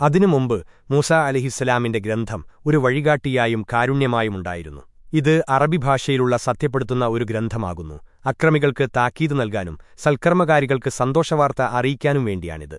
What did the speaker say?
അതിനു മുമ്പ് മൂസ അലിഹിസ്സലാമിന്റെ ഗ്രന്ഥം ഒരു വഴികാട്ടിയായും കാരുണ്യമായുമുണ്ടായിരുന്നു ഇത് അറബി ഭാഷയിലുള്ള സത്യപ്പെടുത്തുന്ന ഒരു ഗ്രന്ഥമാകുന്നു. അക്രമികൾക്ക് താക്കീത് നൽകാനും സൽക്കർമ്മകാരികൾക്ക് സന്തോഷവാർത്ത അറിയിക്കാനും വേണ്ടിയാണിത്.